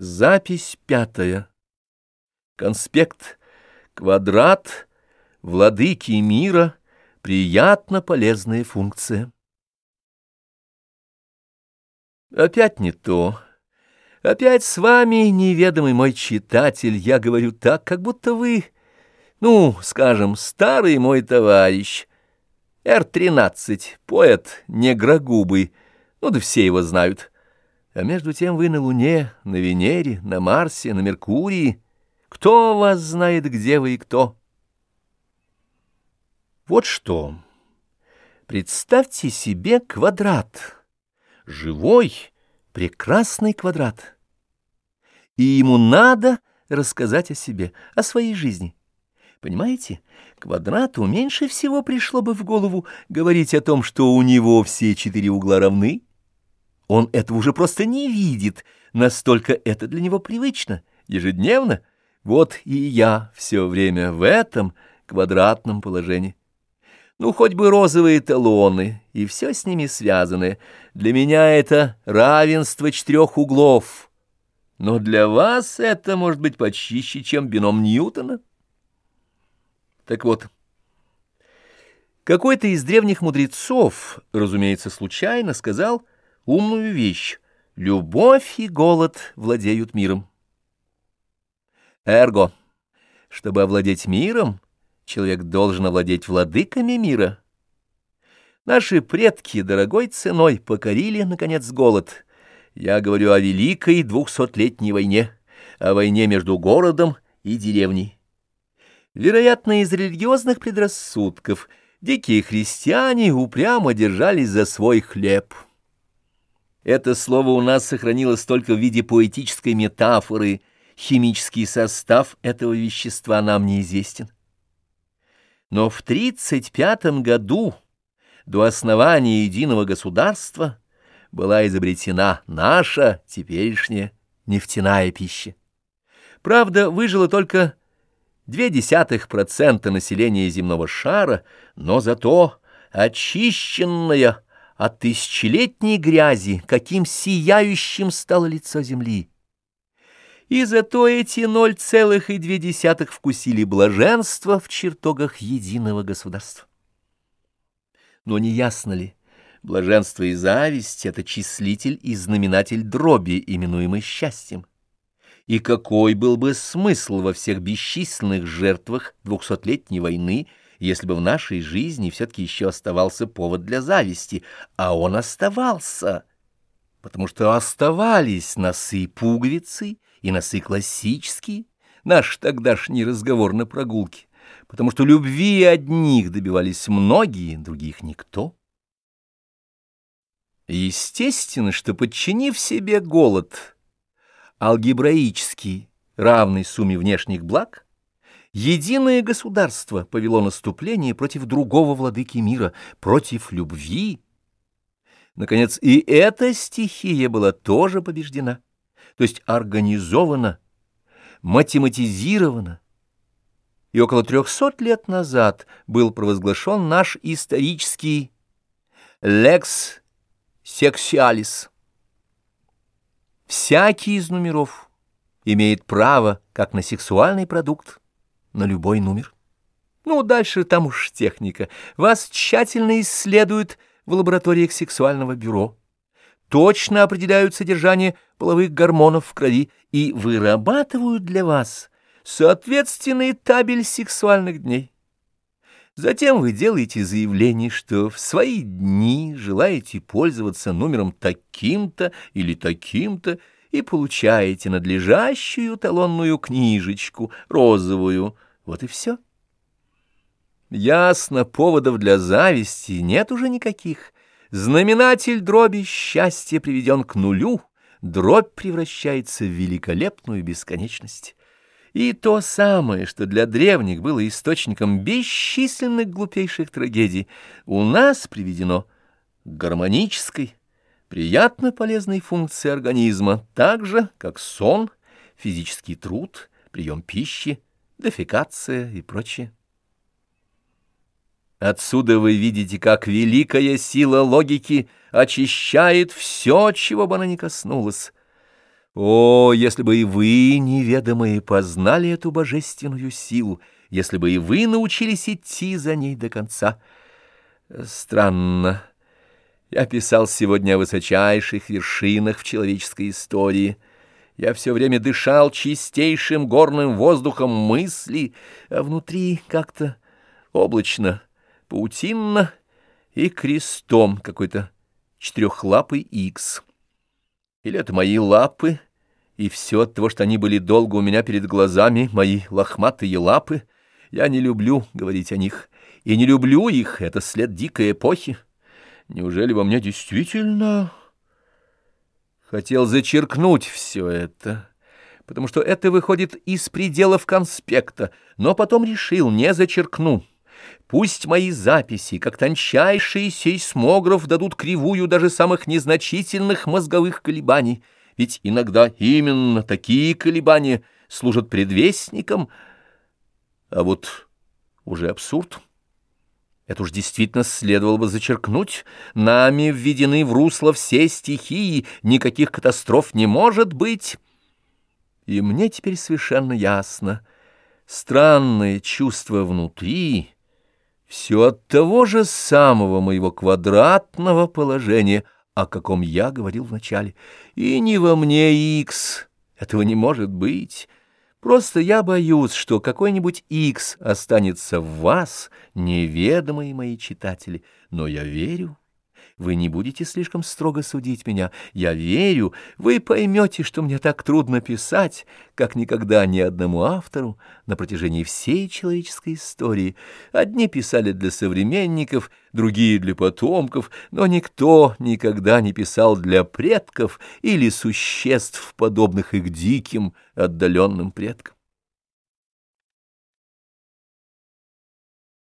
Запись пятая. Конспект. Квадрат. Владыки мира. Приятно полезная функция. Опять не то. Опять с вами, неведомый мой читатель, я говорю так, как будто вы, ну, скажем, старый мой товарищ, Р-13, поэт негрогубый, ну да все его знают, а между тем вы на Луне, на Венере, на Марсе, на Меркурии. Кто вас знает, где вы и кто? Вот что. Представьте себе квадрат. Живой, прекрасный квадрат. И ему надо рассказать о себе, о своей жизни. Понимаете, квадрату меньше всего пришло бы в голову говорить о том, что у него все четыре угла равны, он этого уже просто не видит, настолько это для него привычно, ежедневно. Вот и я все время в этом квадратном положении. Ну, хоть бы розовые талоны и все с ними связанное. Для меня это равенство четырех углов. Но для вас это может быть почище, чем бином Ньютона. Так вот, какой-то из древних мудрецов, разумеется, случайно сказал — умную вещь. Любовь и голод владеют миром. Эрго. Чтобы овладеть миром, человек должен овладеть владыками мира. Наши предки дорогой ценой покорили, наконец, голод. Я говорю о великой двухсотлетней войне, о войне между городом и деревней. Вероятно, из религиозных предрассудков дикие христиане упрямо держались за свой хлеб. Это слово у нас сохранилось только в виде поэтической метафоры. Химический состав этого вещества нам неизвестен. Но в 1935 году, до основания единого государства, была изобретена наша теперешняя нефтяная пища. Правда, выжило только 0,2% населения земного шара, но зато очищенная от тысячелетней грязи, каким сияющим стало лицо земли. И зато эти ноль целых и две десятых вкусили блаженство в чертогах единого государства. Но не ясно ли, блаженство и зависть — это числитель и знаменатель дроби, именуемый счастьем? И какой был бы смысл во всех бесчисленных жертвах двухсотлетней войны — если бы в нашей жизни все-таки еще оставался повод для зависти, а он оставался, потому что оставались носы пуговицы и носы классические, наш тогдашний разговор на прогулке, потому что любви одних добивались многие, других никто. Естественно, что, подчинив себе голод, алгебраический, равный сумме внешних благ, Единое государство повело наступление против другого владыки мира, против любви. Наконец, и эта стихия была тоже побеждена, то есть организована, математизирована. И около трехсот лет назад был провозглашен наш исторический «лекс сексуалис». Всякий из номеров имеет право как на сексуальный продукт, на любой номер. Ну, дальше там уж техника. Вас тщательно исследуют в лабораториях сексуального бюро. Точно определяют содержание половых гормонов в крови и вырабатывают для вас соответственный табель сексуальных дней. Затем вы делаете заявление, что в свои дни желаете пользоваться номером таким-то или таким-то, и получаете надлежащую талонную книжечку, розовую. Вот и все. Ясно, поводов для зависти нет уже никаких. Знаменатель дроби счастья приведен к нулю, дробь превращается в великолепную бесконечность. И то самое, что для древних было источником бесчисленных глупейших трагедий, у нас приведено гармонической, приятно полезной функции организма, так же, как сон, физический труд, прием пищи, дефекация и прочее. Отсюда вы видите, как великая сила логики очищает все, чего бы она ни коснулась. О, если бы и вы, неведомые, познали эту божественную силу, если бы и вы научились идти за ней до конца. Странно. Я писал сегодня о высочайших вершинах в человеческой истории. Я все время дышал чистейшим горным воздухом мысли, а внутри как-то облачно, паутинно и крестом какой-то четырехлапый икс. Или это мои лапы, и все от того, что они были долго у меня перед глазами, мои лохматые лапы. Я не люблю говорить о них, и не люблю их, это след дикой эпохи. Неужели во мне действительно... Хотел зачеркнуть все это, потому что это выходит из пределов конспекта, но потом решил, не зачеркну. Пусть мои записи, как тончайший сейсмограф, дадут кривую даже самых незначительных мозговых колебаний, ведь иногда именно такие колебания служат предвестником, а вот уже абсурд. Это уж действительно следовало бы зачеркнуть. Нами введены в русло все стихии, никаких катастроф не может быть. И мне теперь совершенно ясно. Странное чувство внутри, все от того же самого моего квадратного положения, о каком я говорил вначале. И не во мне икс, этого не может быть». Просто я боюсь, что какой-нибудь Икс останется в вас, неведомые мои читатели, но я верю. Вы не будете слишком строго судить меня. Я верю, вы поймете, что мне так трудно писать, как никогда ни одному автору на протяжении всей человеческой истории. Одни писали для современников, другие для потомков, но никто никогда не писал для предков или существ, подобных их диким, отдаленным предкам.